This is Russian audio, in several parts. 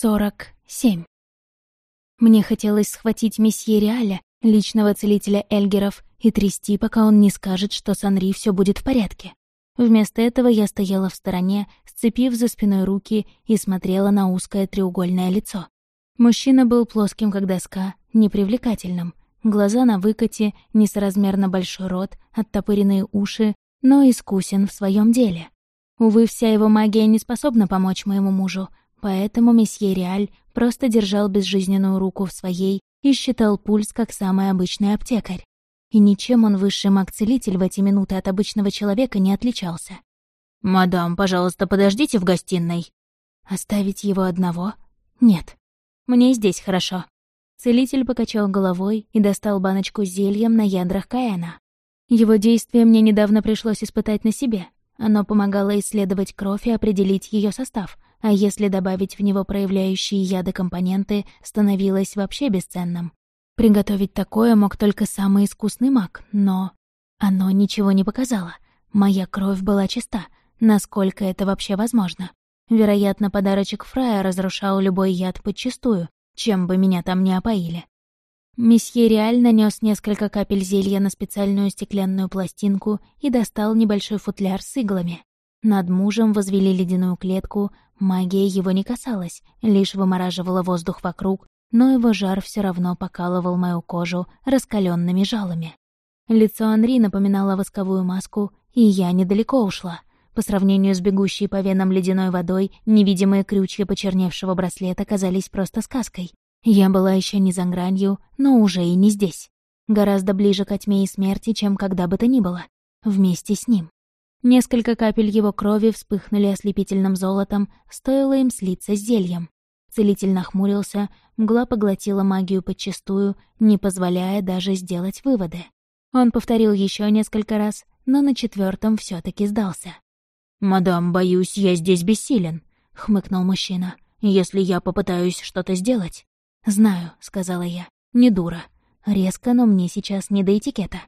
Сорок семь. Мне хотелось схватить месье Реаля, личного целителя Эльгеров, и трясти, пока он не скажет, что с Анри все будет в порядке. Вместо этого я стояла в стороне, сцепив за спиной руки и смотрела на узкое треугольное лицо. Мужчина был плоским, как доска, непривлекательным. Глаза на выкате, несоразмерно большой рот, оттопыренные уши, но искусен в своем деле. Увы, вся его магия не способна помочь моему мужу, Поэтому месье Реаль просто держал безжизненную руку в своей и считал пульс как самый обычный аптекарь. И ничем он высший маг-целитель в эти минуты от обычного человека не отличался. «Мадам, пожалуйста, подождите в гостиной». «Оставить его одного? Нет. Мне здесь хорошо». Целитель покачал головой и достал баночку с зельем на ядрах Каэна. Его действие мне недавно пришлось испытать на себе. Оно помогало исследовать кровь и определить ее состав, а если добавить в него проявляющие яды компоненты, становилось вообще бесценным. Приготовить такое мог только самый искусный маг, но... Оно ничего не показало. Моя кровь была чиста. Насколько это вообще возможно? Вероятно, подарочек Фрая разрушал любой яд подчистую, чем бы меня там не опоили. Месье Реаль нанес несколько капель зелья на специальную стеклянную пластинку и достал небольшой футляр с иглами. Над мужем возвели ледяную клетку, магия его не касалась, лишь вымораживала воздух вокруг, но его жар все равно покалывал мою кожу раскаленными жалами. Лицо Анри напоминало восковую маску, и я недалеко ушла. По сравнению с бегущей по венам ледяной водой, невидимые крючья почерневшего браслета казались просто сказкой. Я была еще не за гранью, но уже и не здесь. Гораздо ближе к тьме и смерти, чем когда бы то ни было. Вместе с ним. Несколько капель его крови вспыхнули ослепительным золотом, стоило им слиться с зельем. Целитель нахмурился, мгла поглотила магию подчистую, не позволяя даже сделать выводы. Он повторил еще несколько раз, но на четвертом все таки сдался. «Мадам, боюсь, я здесь бессилен», — хмыкнул мужчина. «Если я попытаюсь что-то сделать...» «Знаю», — сказала я, — «не дура. Резко, но мне сейчас не до этикета.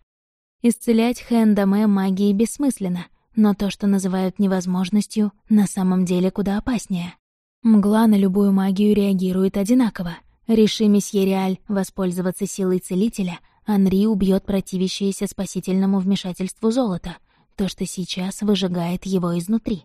Исцелять Хэндаме магией бессмысленно, но то, что называют невозможностью, на самом деле куда опаснее. Мгла на любую магию реагирует одинаково. Реши месье Реаль воспользоваться силой целителя, Анри убьет противящееся спасительному вмешательству золота, то, что сейчас выжигает его изнутри.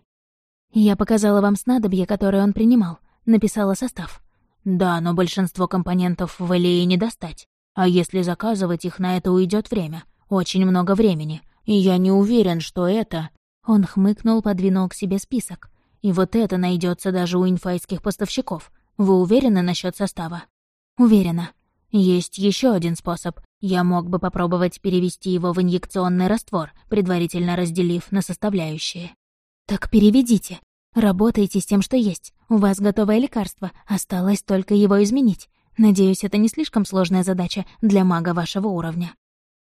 Я показала вам снадобье, которое он принимал, написала состав. Да, но большинство компонентов в Элее не достать. А если заказывать их, на это уйдет время. Очень много времени. И я не уверен, что это... Он хмыкнул, подвинул к себе список. «И вот это найдется даже у инфайских поставщиков. Вы уверены насчет состава?» «Уверена. Есть еще один способ. Я мог бы попробовать перевести его в инъекционный раствор, предварительно разделив на составляющие». «Так переведите. Работайте с тем, что есть. У вас готовое лекарство, осталось только его изменить. Надеюсь, это не слишком сложная задача для мага вашего уровня».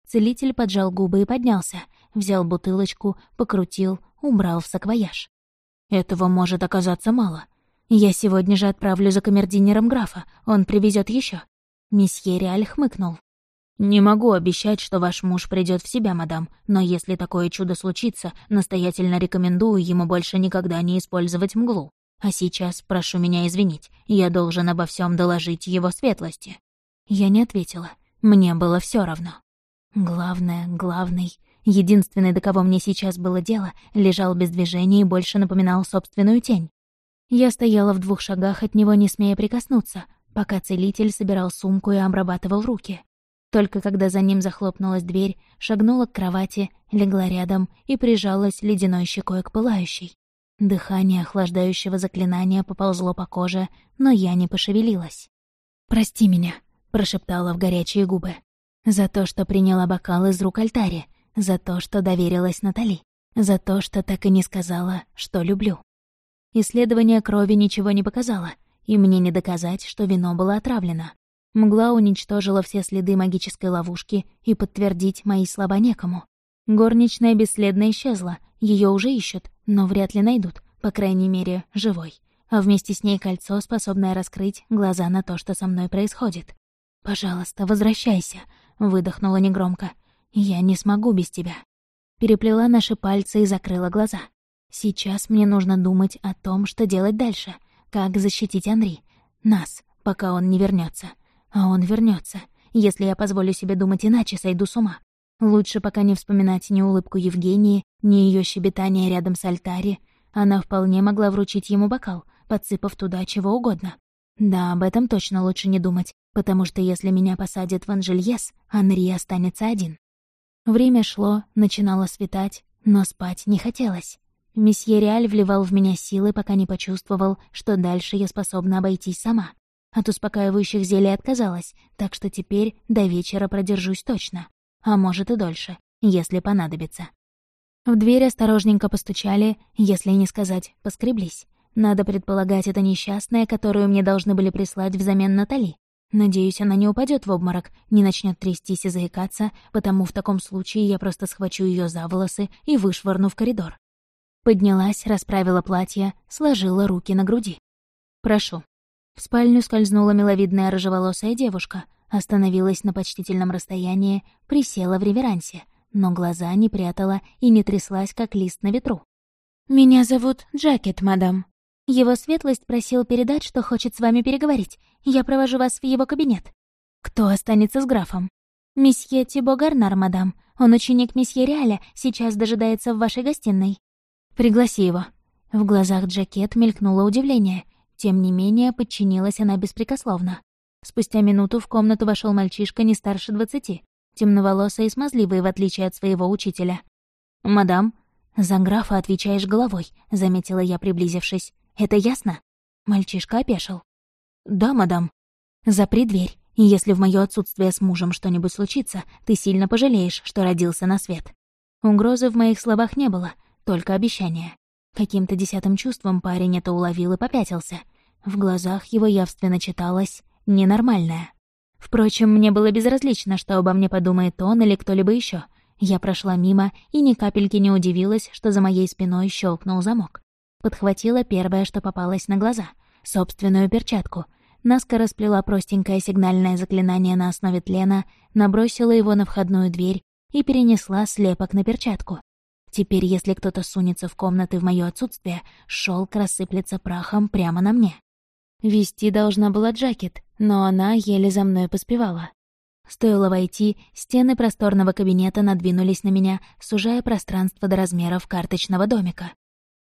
Целитель поджал губы и поднялся, взял бутылочку, покрутил, убрал в саквояж. «Этого может оказаться мало. Я сегодня же отправлю за камердинером графа, он привезет еще. Месье Реаль хмыкнул. «Не могу обещать, что ваш муж придет в себя, мадам, но если такое чудо случится, настоятельно рекомендую ему больше никогда не использовать мглу. А сейчас прошу меня извинить, я должен обо всем доложить его светлости». Я не ответила. Мне было все равно. Главное, главный, единственный, до кого мне сейчас было дело, лежал без движения и больше напоминал собственную тень. Я стояла в двух шагах от него, не смея прикоснуться, пока целитель собирал сумку и обрабатывал руки. Только когда за ним захлопнулась дверь, шагнула к кровати, легла рядом и прижалась ледяной щекой к пылающей. Дыхание охлаждающего заклинания поползло по коже, но я не пошевелилась. «Прости меня», — прошептала в горячие губы. За то, что приняла бокал из рук альтари, за то, что доверилась Натали, за то, что так и не сказала, что люблю. Исследование крови ничего не показало, и мне не доказать, что вино было отравлено. Мгла уничтожила все следы магической ловушки, и подтвердить мои слова некому. Горничная бесследно исчезла, ее уже ищут, но вряд ли найдут, по крайней мере, живой. А вместе с ней кольцо, способное раскрыть глаза на то, что со мной происходит. «Пожалуйста, возвращайся», — выдохнула негромко. «Я не смогу без тебя». Переплела наши пальцы и закрыла глаза. Сейчас мне нужно думать о том, что делать дальше, как защитить Анри. Нас, пока он не вернется. А он вернется. Если я позволю себе думать иначе, сойду с ума. Лучше пока не вспоминать ни улыбку Евгении, ни ее щебетание рядом с альтари. Она вполне могла вручить ему бокал, подсыпав туда чего угодно. Да, об этом точно лучше не думать, потому что если меня посадят в Анжельес, Анри останется один. Время шло, начинало светать, но спать не хотелось. Месье Реаль вливал в меня силы, пока не почувствовал, что дальше я способна обойтись сама. От успокаивающих зелий отказалась, так что теперь до вечера продержусь точно. А может и дольше, если понадобится. В дверь осторожненько постучали, если не сказать, поскреблись. Надо предполагать, это несчастная, которую мне должны были прислать взамен Натали. Надеюсь, она не упадет в обморок, не начнет трястись и заикаться, потому в таком случае я просто схвачу ее за волосы и вышвырну в коридор. Поднялась, расправила платье, сложила руки на груди. «Прошу», в спальню скользнула миловидная рыжеволосая девушка, остановилась на почтительном расстоянии, присела в реверансе, но глаза не прятала и не тряслась, как лист на ветру. «Меня зовут Джакет, мадам. Его светлость просил передать, что хочет с вами переговорить. Я провожу вас в его кабинет. Кто останется с графом?» «Месье Тибо Гарнар, мадам. Он ученик месье Реаля, сейчас дожидается в вашей гостиной». «Пригласи его». В глазах Джакет мелькнуло удивление — тем не менее, подчинилась она беспрекословно. Спустя минуту в комнату вошел мальчишка не старше двадцати, темноволосый и смазливый, в отличие от своего учителя. «Мадам?» «За графа отвечаешь головой», — заметила я, приблизившись. «Это ясно?» Мальчишка опешил. «Да, мадам». «Запри дверь, и если в моё отсутствие с мужем что-нибудь случится, ты сильно пожалеешь, что родился на свет». Угрозы в моих словах не было, только обещание. Каким-то десятым чувством парень это уловил и попятился. В глазах его явственно читалось «ненормальное». Впрочем, мне было безразлично, что обо мне подумает он или кто-либо еще. Я прошла мимо и ни капельки не удивилась, что за моей спиной щелкнул замок. Подхватила первое, что попалось на глаза — собственную перчатку. Наскоро сплела простенькое сигнальное заклинание на основе тлена, набросила его на входную дверь и перенесла слепок на перчатку. Теперь, если кто-то сунется в комнаты в моё отсутствие, шелк рассыплется прахом прямо на мне. Вести должна была Джакет, но она еле за мной поспевала. Стоило войти, стены просторного кабинета надвинулись на меня, сужая пространство до размеров карточного домика.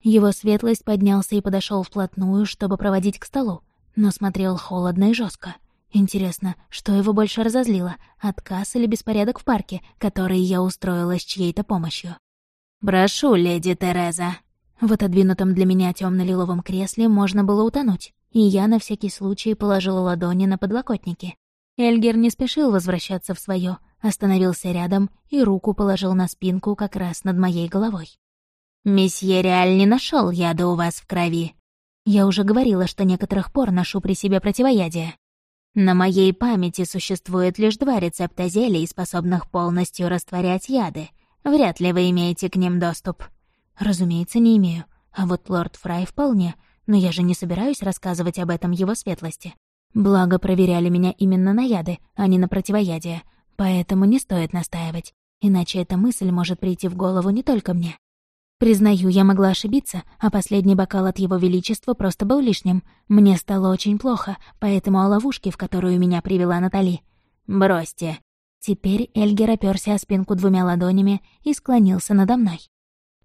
Его светлость поднялся и подошел вплотную, чтобы проводить к столу, но смотрел холодно и жестко. Интересно, что его больше разозлило, отказ или беспорядок в парке, который я устроила с чьей-то помощью? «Прошу, леди Тереза». В отодвинутом для меня темно лиловом кресле можно было утонуть, и я на всякий случай положила ладони на подлокотники. Эльгер не спешил возвращаться в свое, остановился рядом и руку положил на спинку как раз над моей головой. «Месье Реаль не нашел яда у вас в крови. Я уже говорила, что некоторых пор ношу при себе противоядие. На моей памяти существует лишь два рецепта зелий, способных полностью растворять яды — Вряд ли вы имеете к ним доступ. Разумеется, не имею. А вот лорд Фрай вполне. Но я же не собираюсь рассказывать об этом его светлости. Благо, проверяли меня именно на яды, а не на противоядие. Поэтому не стоит настаивать. Иначе эта мысль может прийти в голову не только мне. Признаю, я могла ошибиться, а последний бокал от его величества просто был лишним. Мне стало очень плохо, поэтому о ловушке, в которую меня привела Натали. «Бросьте», Теперь Эльгер оперся о спинку двумя ладонями и склонился надо мной.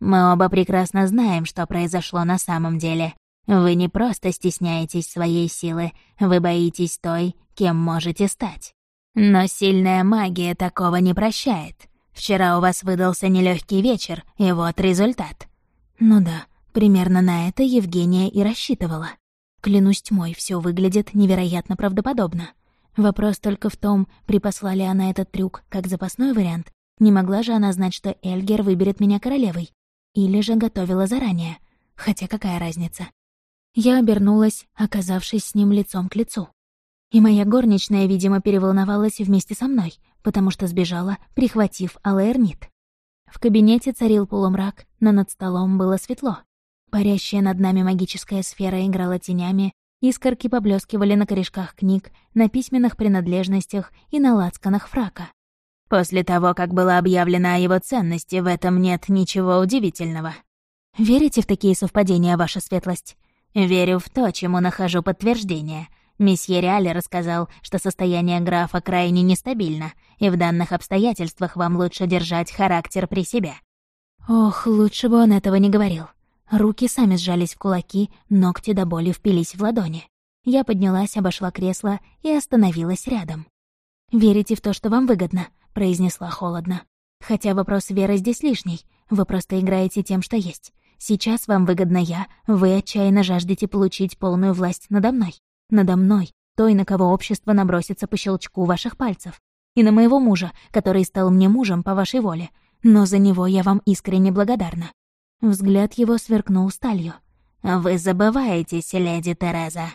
«Мы оба прекрасно знаем, что произошло на самом деле. Вы не просто стесняетесь своей силы, вы боитесь той, кем можете стать. Но сильная магия такого не прощает. Вчера у вас выдался нелегкий вечер, и вот результат». Ну да, примерно на это Евгения и рассчитывала. Клянусь тьмой, все выглядит невероятно правдоподобно. Вопрос только в том, припасла ли она этот трюк как запасной вариант. Не могла же она знать, что Эльгер выберет меня королевой. Или же готовила заранее. Хотя какая разница? Я обернулась, оказавшись с ним лицом к лицу. И моя горничная, видимо, переволновалась вместе со мной, потому что сбежала, прихватив алаэрнит. В кабинете царил полумрак, но над столом было светло. Парящая над нами магическая сфера играла тенями, Искорки поблескивали на корешках книг, на письменных принадлежностях и на лацканах фрака. После того, как было объявлено о его ценности, в этом нет ничего удивительного. Верите в такие совпадения, ваша светлость? Верю в то, чему нахожу подтверждение. Месье Реале рассказал, что состояние графа крайне нестабильно, и в данных обстоятельствах вам лучше держать характер при себе». Ох, лучше бы он этого не говорил. Руки сами сжались в кулаки, ногти до боли впились в ладони. Я поднялась, обошла кресло и остановилась рядом. «Верите в то, что вам выгодно», — произнесла холодно. «Хотя вопрос веры здесь лишний. Вы просто играете тем, что есть. Сейчас вам выгодна я, вы отчаянно жаждете получить полную власть надо мной. Надо мной, той, на кого общество набросится по щелчку ваших пальцев. И на моего мужа, который стал мне мужем по вашей воле. Но за него я вам искренне благодарна». Взгляд его сверкнул сталью. «Вы забываетесь, леди Тереза».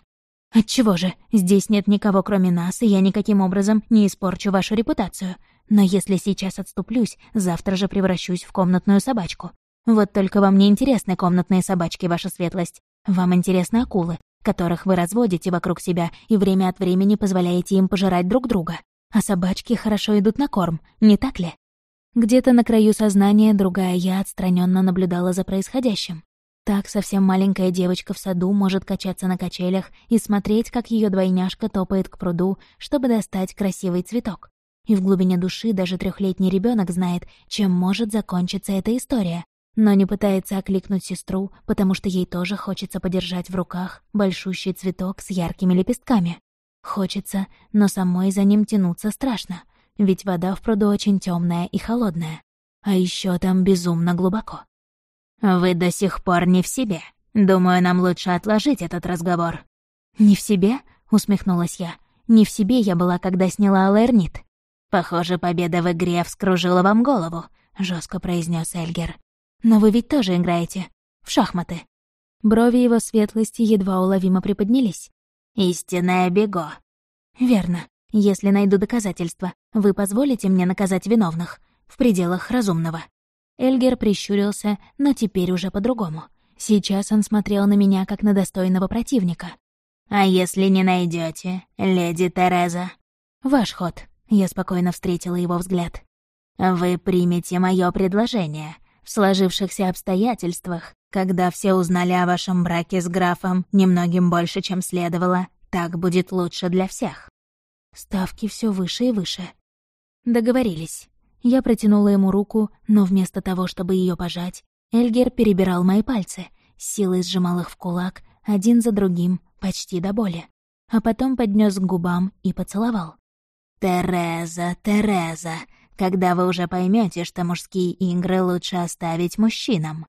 «Отчего же? Здесь нет никого, кроме нас, и я никаким образом не испорчу вашу репутацию. Но если сейчас отступлюсь, завтра же превращусь в комнатную собачку. Вот только вам не интересны комнатные собачки, ваша светлость. Вам интересны акулы, которых вы разводите вокруг себя и время от времени позволяете им пожирать друг друга. А собачки хорошо идут на корм, не так ли? Где-то на краю сознания другая я отстраненно наблюдала за происходящим. Так совсем маленькая девочка в саду может качаться на качелях и смотреть, как ее двойняшка топает к пруду, чтобы достать красивый цветок. И в глубине души даже трехлетний ребенок знает, чем может закончиться эта история, но не пытается окликнуть сестру, потому что ей тоже хочется подержать в руках большущий цветок с яркими лепестками. Хочется, но самой за ним тянуться страшно, ведь вода в пруду очень темная и холодная. А еще там безумно глубоко. «Вы до сих пор не в себе. Думаю, нам лучше отложить этот разговор». «Не в себе?» — усмехнулась я. «Не в себе я была, когда сняла Алэрнит». «Похоже, победа в игре вскружила вам голову», — жестко произнес Эльгер. Но вы ведь тоже играете. В шахматы». Брови его светлости едва уловимо приподнялись. «Истинное бего». «Верно. Если найду доказательства, вы позволите мне наказать виновных. В пределах разумного». Эльгер прищурился, но теперь уже по-другому. Сейчас он смотрел на меня, как на достойного противника. «А если не найдете, леди Тереза?» «Ваш ход», — я спокойно встретила его взгляд. «Вы примете мое предложение в сложившихся обстоятельствах, когда все узнали о вашем браке с графом немногим больше, чем следовало, так будет лучше для всех. Ставки все выше и выше. Договорились. Я протянула ему руку, но вместо того, чтобы ее пожать, Эльгер перебирал мои пальцы, силой сжимал их в кулак, один за другим, почти до боли. А потом поднес к губам и поцеловал. «Тереза, Тереза, когда вы уже поймете, что мужские игры лучше оставить мужчинам.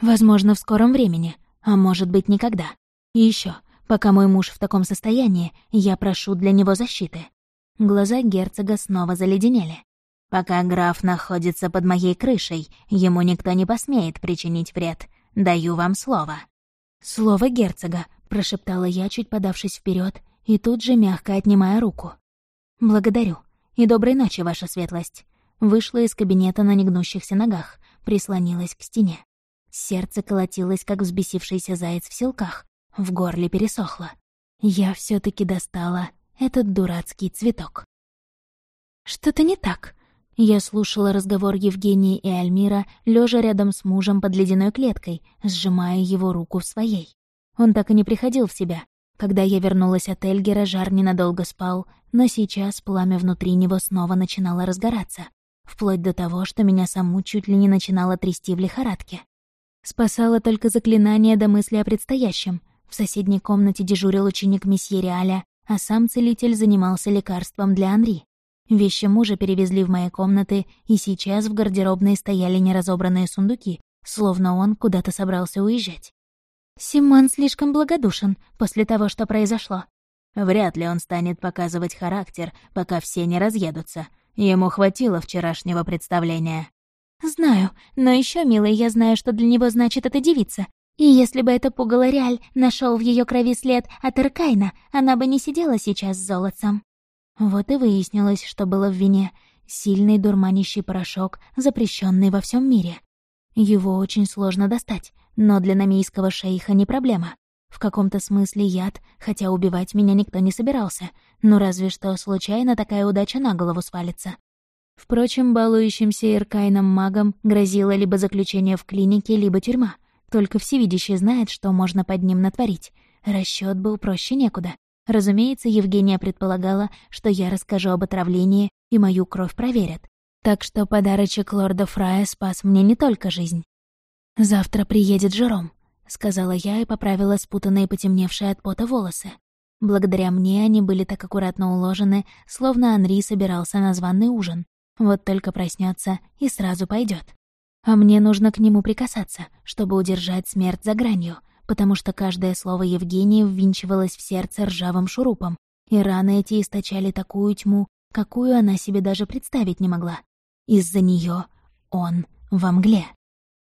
Возможно, в скором времени, а может быть, никогда. И еще, пока мой муж в таком состоянии, я прошу для него защиты. Глаза герцога снова заледенели. Пока граф находится под моей крышей, ему никто не посмеет причинить вред. Даю вам слово. «Слово герцога», — прошептала я, чуть подавшись вперед, и тут же мягко отнимая руку. «Благодарю. «И доброй ночи, ваша светлость». Вышла из кабинета на негнущихся ногах, прислонилась к стене. Сердце колотилось, как взбесившийся заяц в селках. В горле пересохло. Я все таки достала этот дурацкий цветок. «Что-то не так», я слушала разговор Евгении и Альмира, лежа рядом с мужем под ледяной клеткой, сжимая его руку в своей. Он так и не приходил в себя, когда я вернулась от Эльгера, жар ненадолго спал, но сейчас пламя внутри него снова начинало разгораться, вплоть до того, что меня саму чуть ли не начинало трясти в лихорадке. Спасало только заклинание до мысли о предстоящем. В соседней комнате дежурил ученик месье Реаля, а сам целитель занимался лекарством для Анри. Вещи мужа перевезли в мои комнаты, и сейчас в гардеробной стояли неразобранные сундуки, словно он куда-то собрался уезжать. Симон слишком благодушен после того, что произошло. Вряд ли он станет показывать характер, пока все не разъедутся. Ему хватило вчерашнего представления. Знаю, но еще, милый, я знаю, что для него значит эта девица. И если бы это пугало Реаль нашел в ее крови след от Иркайна, она бы не сидела сейчас с золотцем. Вот и выяснилось, что было в вине. Сильный дурманящий порошок, запрещенный во всем мире. Его очень сложно достать, но для намийского шейха не проблема. В каком-то смысле яд, хотя убивать меня никто не собирался, но разве что случайно такая удача на голову свалится. Впрочем, балующимся Иркайном магом грозило либо заключение в клинике, либо тюрьма. Только всевидящий знает, что можно под ним натворить. Расчет был проще некуда. Разумеется, Евгения предполагала, что я расскажу об отравлении, и мою кровь проверят. Так что подарочек лорда Фрая спас мне не только жизнь. «Завтра приедет Жером», — сказала я и поправила спутанные потемневшие от пота волосы. Благодаря мне они были так аккуратно уложены, словно Анри собирался на званый ужин. Вот только проснется и сразу пойдет. А мне нужно к нему прикасаться, чтобы удержать смерть за гранью, потому что каждое слово Евгении ввинчивалось в сердце ржавым шурупом, и раны эти источали такую тьму, какую она себе даже представить не могла. Из-за нее он во мгле.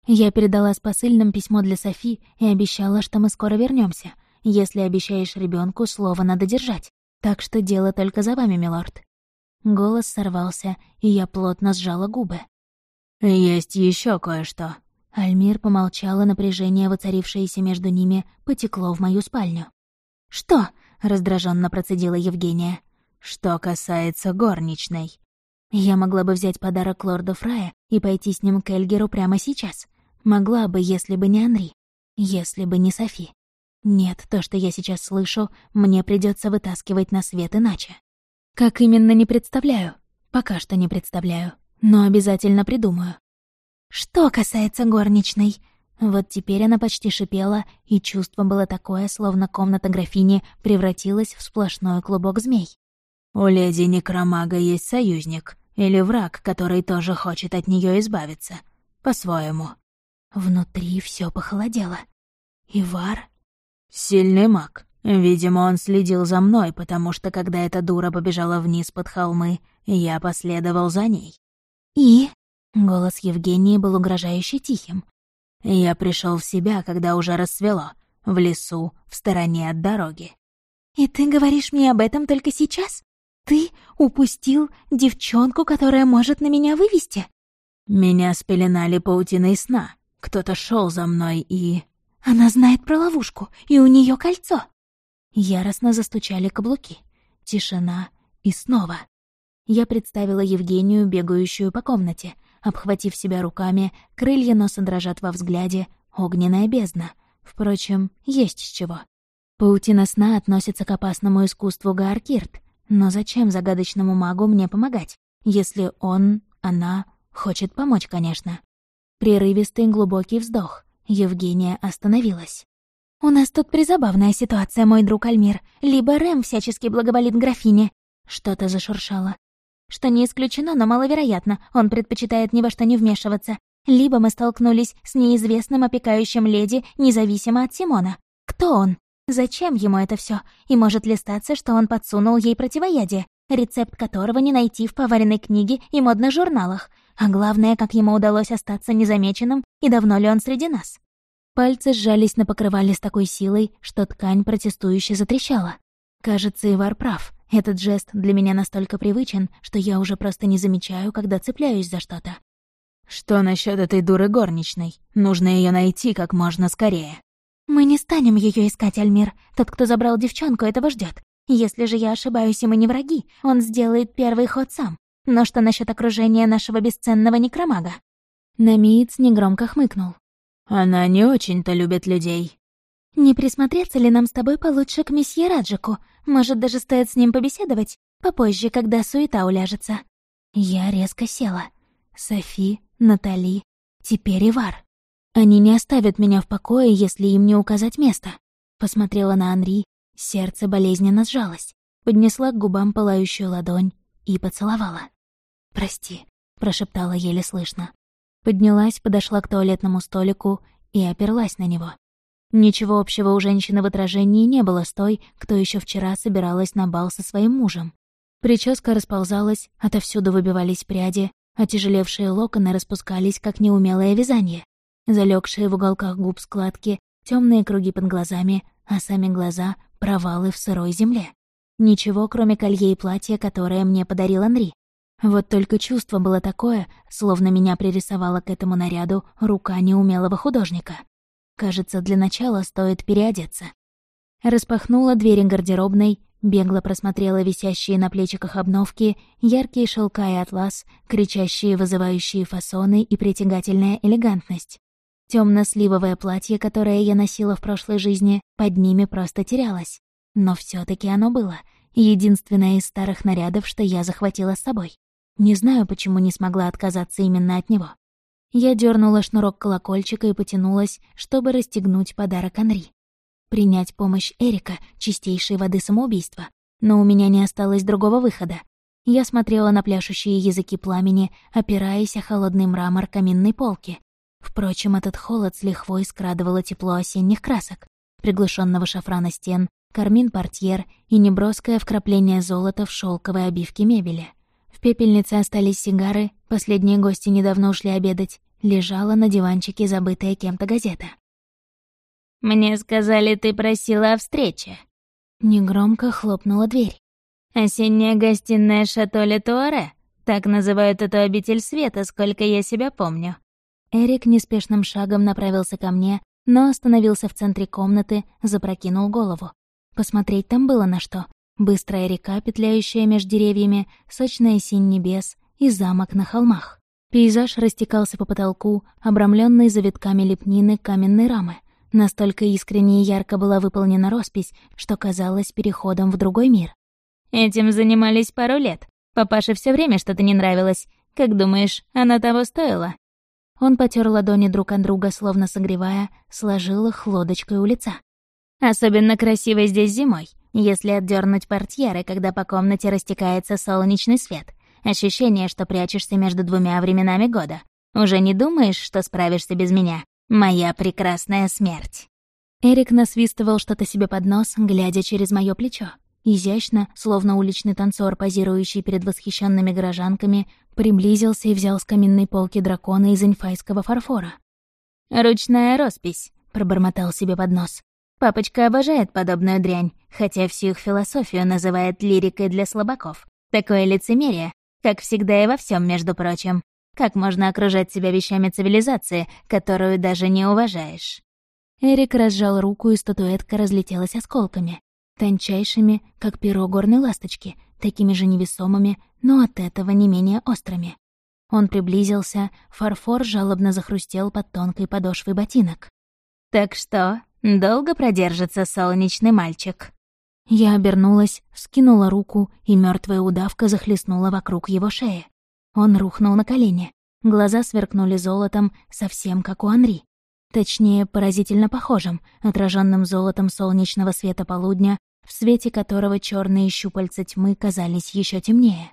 Я передала с посыльным письмо для Софи и обещала, что мы скоро вернемся. Если обещаешь ребенку, слово надо держать. Так что дело только за вами, милорд. Голос сорвался, и я плотно сжала губы. «Есть еще кое-что». Альмир помолчал, и напряжение, воцарившееся между ними, потекло в мою спальню. «Что?» — раздраженно процедила Евгения. «Что касается горничной». Я могла бы взять подарок лорда Фрая и пойти с ним к Эльгеру прямо сейчас. Могла бы, если бы не Анри. Если бы не Софи. Нет, то, что я сейчас слышу, мне придется вытаскивать на свет иначе. Как именно, не представляю. Пока что не представляю. Но обязательно придумаю. Что касается горничной... Вот теперь она почти шипела, и чувство было такое, словно комната графини превратилась в сплошной клубок змей. У леди Некромага есть союзник или враг, который тоже хочет от нее избавиться. По-своему. Внутри все похолодело. Ивар? Сильный маг. Видимо, он следил за мной, потому что, когда эта дура побежала вниз под холмы, я последовал за ней. И? Голос Евгении был угрожающе тихим. Я пришел в себя, когда уже рассвело, в лесу, в стороне от дороги. «И ты говоришь мне об этом только сейчас?» «Ты упустил девчонку, которая может на меня вывести?» «Меня спеленали паутиной сна. Кто-то шел за мной и...» «Она знает про ловушку, и у нее кольцо!» Яростно застучали каблуки. Тишина и снова. Я представила Евгению, бегающую по комнате. Обхватив себя руками, крылья носа дрожат во взгляде, огненная бездна. Впрочем, есть с чего. Паутина сна относится к опасному искусству Гааркирт, но зачем загадочному магу мне помогать, если он, она, хочет помочь, конечно? Прерывистый глубокий вздох. Евгения остановилась. «У нас тут призабавная ситуация, мой друг Альмир. Либо Рэм всячески благоволит графине». Что-то зашуршало. Что не исключено, но маловероятно. Он предпочитает ни во что не вмешиваться. Либо мы столкнулись с неизвестным опекающим леди, независимо от Симона. Кто он? Зачем ему это все? И может ли статься, что он подсунул ей противоядие, рецепт которого не найти в поваренной книге и модных журналах? А главное, как ему удалось остаться незамеченным и давно ли он среди нас? Пальцы сжались на покрывале с такой силой, что ткань протестующе затрещала. Кажется, Ивар прав. Этот жест для меня настолько привычен, что я уже просто не замечаю, когда цепляюсь за что-то. «Что насчет этой дуры горничной? Нужно ее найти как можно скорее». «Мы не станем ее искать, Альмир. Тот, кто забрал девчонку, этого ждет. Если же я ошибаюсь, и мы не враги, он сделает первый ход сам. Но что насчет окружения нашего бесценного некромага?» Намиец негромко хмыкнул. «Она не очень-то любит людей». «Не присмотреться ли нам с тобой получше к месье Раджику? Может, даже стоит с ним побеседовать? Попозже, когда суета уляжется». Я резко села. Софи, Натали, теперь Ивар. Они не оставят меня в покое, если им не указать место. Посмотрела на Анри, сердце болезненно сжалось, поднесла к губам пылающую ладонь и поцеловала. «Прости», — прошептала еле слышно. Поднялась, подошла к туалетному столику и оперлась на него. Ничего общего у женщины в отражении не было с той, кто еще вчера собиралась на бал со своим мужем. Прическа расползалась, отовсюду выбивались пряди, а тяжелевшие локоны распускались, как неумелое вязание залегшие в уголках губ складки, темные круги под глазами, а сами глаза — провалы в сырой земле. Ничего, кроме колье и платья, которое мне подарил Анри. Вот только чувство было такое, словно меня пририсовала к этому наряду рука неумелого художника. Кажется, для начала стоит переодеться. Распахнула двери гардеробной, бегло просмотрела висящие на плечиках обновки, яркие шелка и атлас, кричащие вызывающие фасоны и притягательная элегантность. Темно-сливовое платье, которое я носила в прошлой жизни, под ними просто терялось. но все таки оно было. Единственное из старых нарядов, что я захватила с собой. Не знаю, почему не смогла отказаться именно от него. Я дернула шнурок колокольчика и потянулась, чтобы расстегнуть подарок Анри. Принять помощь Эрика — чистейшей воды самоубийства. Но у меня не осталось другого выхода. Я смотрела на пляшущие языки пламени, опираясь о холодный мрамор каминной полки. Впрочем, этот холод с лихвой скрадывало тепло осенних красок, приглушенного шафрана стен, кармин портьер и неброское вкрапление золота в шелковой обивке мебели. Пепельнице остались сигары, последние гости недавно ушли обедать, лежала на диванчике забытая кем-то газета. «Мне сказали, ты просила о встрече». Негромко хлопнула дверь. «Осенняя гостиная Шато Летуаре. Так называют эту обитель света, сколько я себя помню». Эрик неспешным шагом направился ко мне, но остановился в центре комнаты, запрокинул голову. Посмотреть там было на что. Быстрая река, петляющая между деревьями, сочная синь небес и замок на холмах. Пейзаж растекался по потолку, обрамленный завитками лепнины каменной рамы. Настолько искренне и ярко была выполнена роспись, что казалось переходом в другой мир. Этим занимались пару лет. Папаше все время что-то не нравилось. Как думаешь, она того стоила?» Он потер ладони друг от друга, словно согревая, сложил их лодочкой у лица. «Особенно красиво здесь зимой, если отдернуть портьеры, когда по комнате растекается солнечный свет. Ощущение, что прячешься между двумя временами года. Уже не думаешь, что справишься без меня? Моя прекрасная смерть». Эрик насвистывал что-то себе под нос, глядя через мое плечо. Изящно, словно уличный танцор, позирующий перед восхищенными горожанками, приблизился и взял с каминной полки дракона из инфайского фарфора. «Ручная роспись», — пробормотал себе под нос. «Папочка обожает подобную дрянь, хотя всю их философию называет лирикой для слабаков. Такое лицемерие, как всегда и во всем, между прочим. Как можно окружать себя вещами цивилизации, которую даже не уважаешь?» Эрик разжал руку, и статуэтка разлетелась осколками тончайшими, как перо горной ласточки, такими же невесомыми, но от этого не менее острыми. Он приблизился, фарфор жалобно захрустел под тонкой подошвой ботинок. «Так что, долго продержится солнечный мальчик?» Я обернулась, скинула руку, и мертвая удавка захлестнула вокруг его шеи. Он рухнул на колени. Глаза сверкнули золотом, совсем как у Анри. Точнее, поразительно похожим, отраженным золотом солнечного света полудня в свете которого черные щупальца тьмы казались еще темнее.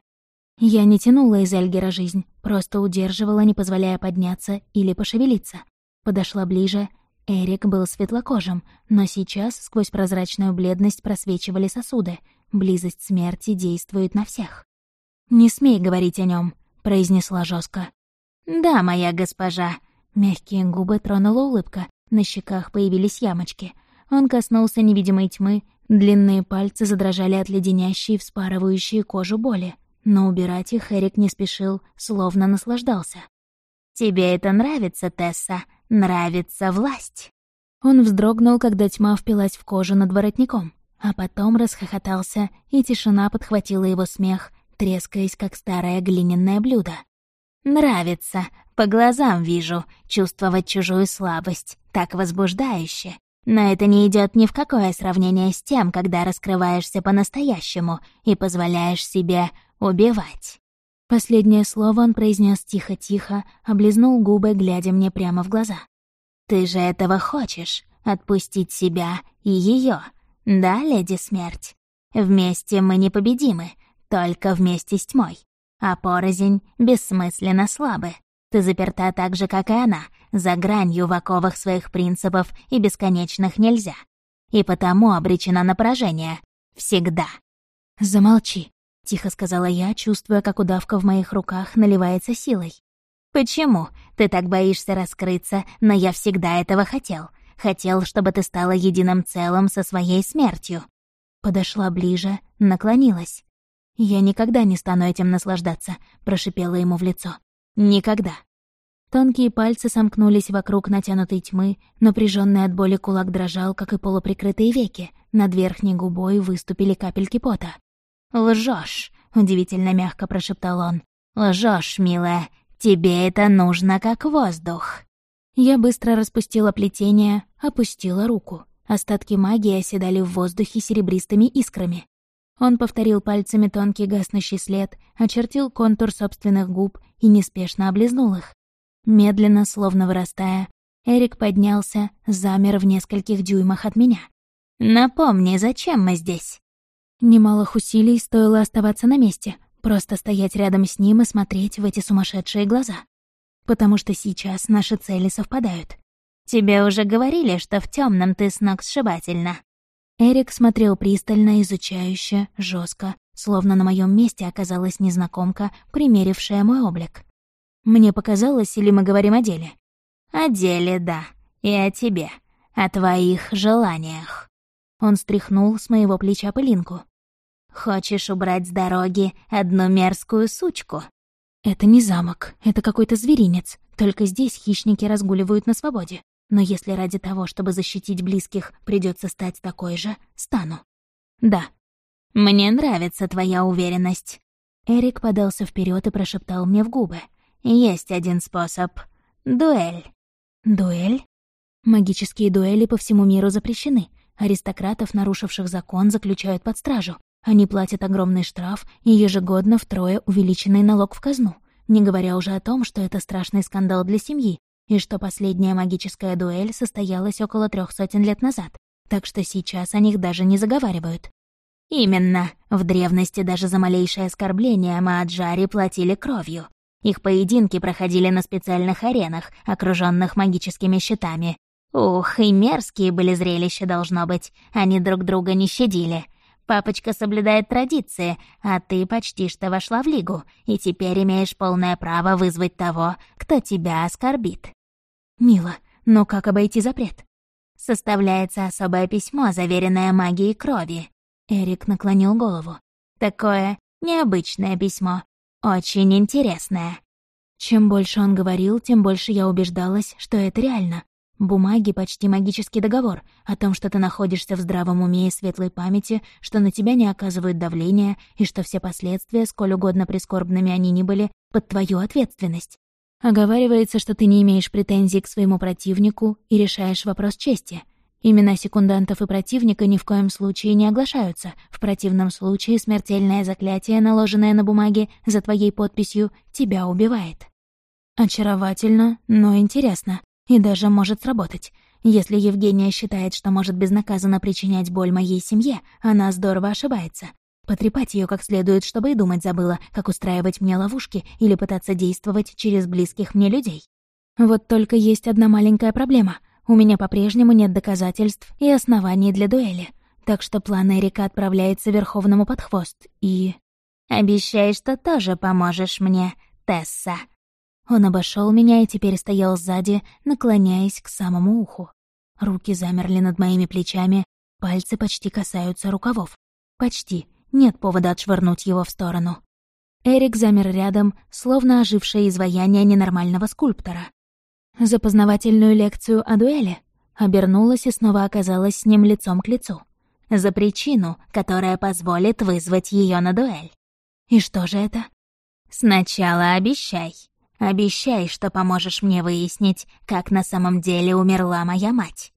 Я не тянула из Эльгера жизнь, просто удерживала, не позволяя подняться или пошевелиться. Подошла ближе. Эрик был светлокожим, но сейчас сквозь прозрачную бледность просвечивали сосуды. Близость смерти действует на всех. «Не смей говорить о нем, произнесла жестко. «Да, моя госпожа». Мягкие губы тронула улыбка, на щеках появились ямочки. Он коснулся невидимой тьмы, Длинные пальцы задрожали от леденящей, вспарывающей кожу боли, но убирать их Эрик не спешил, словно наслаждался. «Тебе это нравится, Тесса? Нравится власть?» Он вздрогнул, когда тьма впилась в кожу над воротником, а потом расхохотался, и тишина подхватила его смех, трескаясь, как старое глиняное блюдо. «Нравится. По глазам вижу. Чувствовать чужую слабость. Так возбуждающе. Но это не идет ни в какое сравнение с тем, когда раскрываешься по-настоящему и позволяешь себе убивать. Последнее слово он произнес тихо-тихо, облизнул губы, глядя мне прямо в глаза. «Ты же этого хочешь, отпустить себя и ее, да, леди смерть? Вместе мы непобедимы, только вместе с тьмой. А порознь бессмысленно слабы. Ты заперта так же, как и она, за гранью в оковах своих принципов и бесконечных нельзя. И потому обречена на поражение. Всегда. «Замолчи», — тихо сказала я, чувствуя, как удавка в моих руках наливается силой. «Почему? Ты так боишься раскрыться, но я всегда этого хотел. Хотел, чтобы ты стала единым целым со своей смертью». Подошла ближе, наклонилась. «Я никогда не стану этим наслаждаться», — прошипела ему в лицо. «Никогда». Тонкие пальцы сомкнулись вокруг натянутой тьмы, напряженный от боли кулак дрожал, как и полуприкрытые веки. Над верхней губой выступили капельки пота. Лжешь, удивительно мягко прошептал он. Лжешь, милая. Тебе это нужно как воздух. Я быстро распустила плетение, опустила руку. Остатки магии оседали в воздухе серебристыми искрами. Он повторил пальцами тонкий гаснущий след, очертил контур собственных губ и неспешно облизнул их. Медленно, словно вырастая, Эрик поднялся, замер в нескольких дюймах от меня. «Напомни, зачем мы здесь?» Немалых усилий стоило оставаться на месте, просто стоять рядом с ним и смотреть в эти сумасшедшие глаза. Потому что сейчас наши цели совпадают. «Тебе уже говорили, что в темном ты сногсшибательно». Эрик смотрел пристально, изучающе, жестко, словно на моем месте оказалась незнакомка, примерившая мой облик. Мне показалось, или мы говорим о деле? О деле, да. И о тебе. О твоих желаниях. Он стряхнул с моего плеча пылинку. «Хочешь убрать с дороги одну мерзкую сучку?» «Это не замок, это какой-то зверинец. Только здесь хищники разгуливают на свободе. Но если ради того, чтобы защитить близких, придется стать такой же, стану. Да. Мне нравится твоя уверенность. Эрик подался вперед и прошептал мне в губы. Есть один способ. Дуэль. Дуэль? Магические дуэли по всему миру запрещены. Аристократов, нарушивших закон, заключают под стражу. Они платят огромный штраф и ежегодно втрое увеличенный налог в казну. Не говоря уже о том, что это страшный скандал для семьи, и что последняя магическая дуэль состоялась около трех сотен лет назад, так что сейчас о них даже не заговаривают. Именно. В древности даже за малейшее оскорбление Мааджари платили кровью. Их поединки проходили на специальных аренах, окруженных магическими щитами. Ух, и мерзкие были зрелища, должно быть. Они друг друга не щадили. Папочка соблюдает традиции, а ты почти что вошла в лигу, и теперь имеешь полное право вызвать того, кто тебя оскорбит. Мило, но как обойти запрет? Составляется особое письмо, заверенное магией крови. Эрик наклонил голову. Такое необычное письмо. Очень интересное. Чем больше он говорил, тем больше я убеждалась, что это реально. Бумаги — почти магический договор о том, что ты находишься в здравом уме и светлой памяти, что на тебя не оказывают давления и что все последствия, сколь угодно прискорбными они ни были, под твою ответственность. Оговаривается, что ты не имеешь претензий к своему противнику и решаешь вопрос чести. Имена секундантов и противника ни в коем случае не оглашаются. В противном случае смертельное заклятие, наложенное на бумаге за твоей подписью, тебя убивает. Очаровательно, но интересно. И даже может сработать. Если Евгения считает, что может безнаказанно причинять боль моей семье, она здорово ошибается. Потрепать ее как следует, чтобы и думать забыла, как устраивать мне ловушки или пытаться действовать через близких мне людей. Вот только есть одна маленькая проблема. У меня по-прежнему нет доказательств и оснований для дуэли. Так что план Эрика отправляется Верховному под хвост и... «Обещай, что тоже поможешь мне, Тесса», он обошел меня и теперь стоял сзади, наклоняясь к самому уху. Руки замерли над моими плечами, пальцы почти касаются рукавов. Почти. Нет повода отшвырнуть его в сторону. Эрик замер рядом, словно ожившее изваяние ненормального скульптора. За познавательную лекцию о дуэли обернулась и снова оказалась с ним лицом к лицу. За причину, которая позволит вызвать ее на дуэль. И что же это? «Сначала обещай», Обещай, что поможешь мне выяснить, как на самом деле умерла моя мать».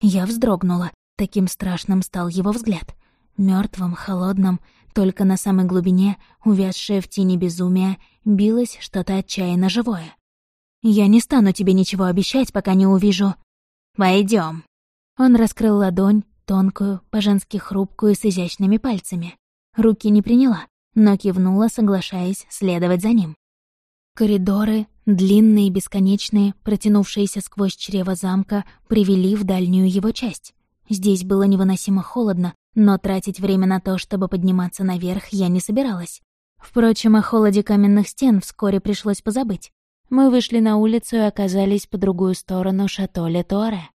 Я вздрогнула, таким страшным стал его взгляд. Мертвым, холодным, только на самой глубине, увязшее в тени безумия, билось что-то отчаянно живое. «Я не стану тебе ничего обещать, пока не увижу...» Пойдем. Он раскрыл ладонь, тонкую, по-женски хрупкую, с изящными пальцами. Руки не приняла, но кивнула, соглашаясь следовать за ним. Коридоры, длинные и бесконечные, протянувшиеся сквозь чрево замка, привели в дальнюю его часть. Здесь было невыносимо холодно, но тратить время на то, чтобы подниматься наверх, я не собиралась. Впрочем, о холоде каменных стен вскоре пришлось позабыть. Мы вышли на улицу и оказались по другую сторону шато Летуаре.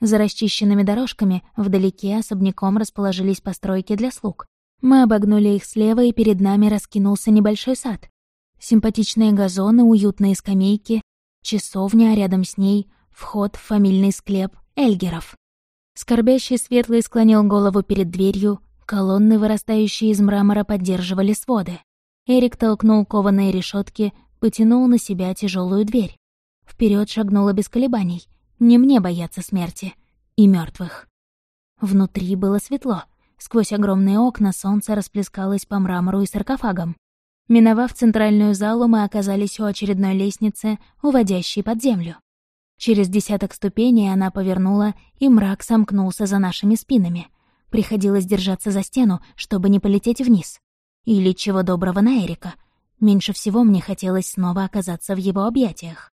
За расчищенными дорожками вдалеке особняком расположились постройки для слуг. Мы обогнули их слева, и перед нами раскинулся небольшой сад. Симпатичные газоны, уютные скамейки, часовня, а рядом с ней вход в фамильный склеп Эльгеров. Скорбящий светлый склонил голову перед дверью, колонны, вырастающие из мрамора, поддерживали своды. Эрик толкнул кованые решетки, потянул на себя тяжелую дверь. Вперед шагнула без колебаний. Не мне бояться смерти и мертвых. Внутри было светло. Сквозь огромные окна солнце расплескалось по мрамору и саркофагам. Миновав центральную залу, мы оказались у очередной лестницы, уводящей под землю. Через десяток ступеней она повернула, и мрак сомкнулся за нашими спинами. Приходилось держаться за стену, чтобы не полететь вниз. Или чего доброго на Эрика. Меньше всего мне хотелось снова оказаться в его объятиях.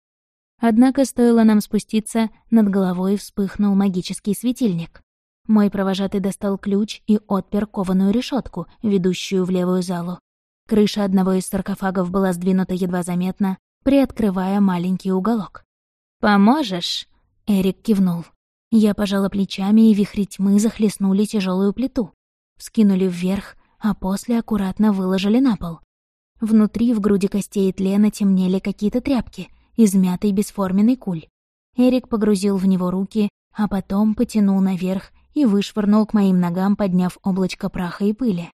Однако стоило нам спуститься, над головой вспыхнул магический светильник. Мой провожатый достал ключ и отпер кованую решетку, ведущую в левую залу. Крыша одного из саркофагов была сдвинута едва заметно, приоткрывая маленький уголок. «Поможешь?» — Эрик кивнул. Я пожала плечами, и вихри тьмы захлестнули тяжелую плиту. Вскинули вверх, а после аккуратно выложили на пол. Внутри, в груди костей и тлена, темнели какие-то тряпки, измятый бесформенный куль. Эрик погрузил в него руки, а потом потянул наверх и вышвырнул к моим ногам, подняв облачко праха и пыли.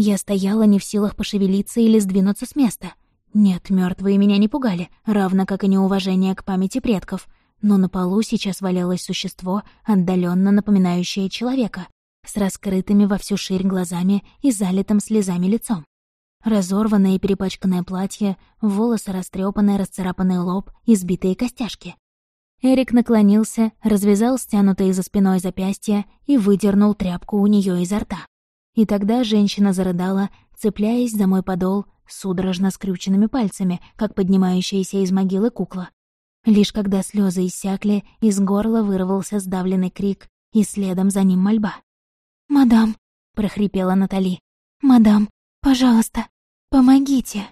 Я стояла не в силах пошевелиться или сдвинуться с места. Нет, мертвые меня не пугали, равно как и неуважение к памяти предков. Но на полу сейчас валялось существо, отдаленно напоминающее человека, с раскрытыми во всю ширь глазами и залитым слезами лицом. Разорванное и перепачканное платье, волосы растрепанные, расцарапанный лоб, избитые костяшки. Эрик наклонился, развязал стянутые за спиной запястья и выдернул тряпку у нее изо рта. И тогда женщина зарыдала, цепляясь за мой подол, судорожно скрюченными пальцами, как поднимающаяся из могилы кукла. Лишь когда слезы иссякли, из горла вырвался сдавленный крик, и следом за ним мольба. «Мадам», — прохрипела Натали, — «мадам, пожалуйста, помогите».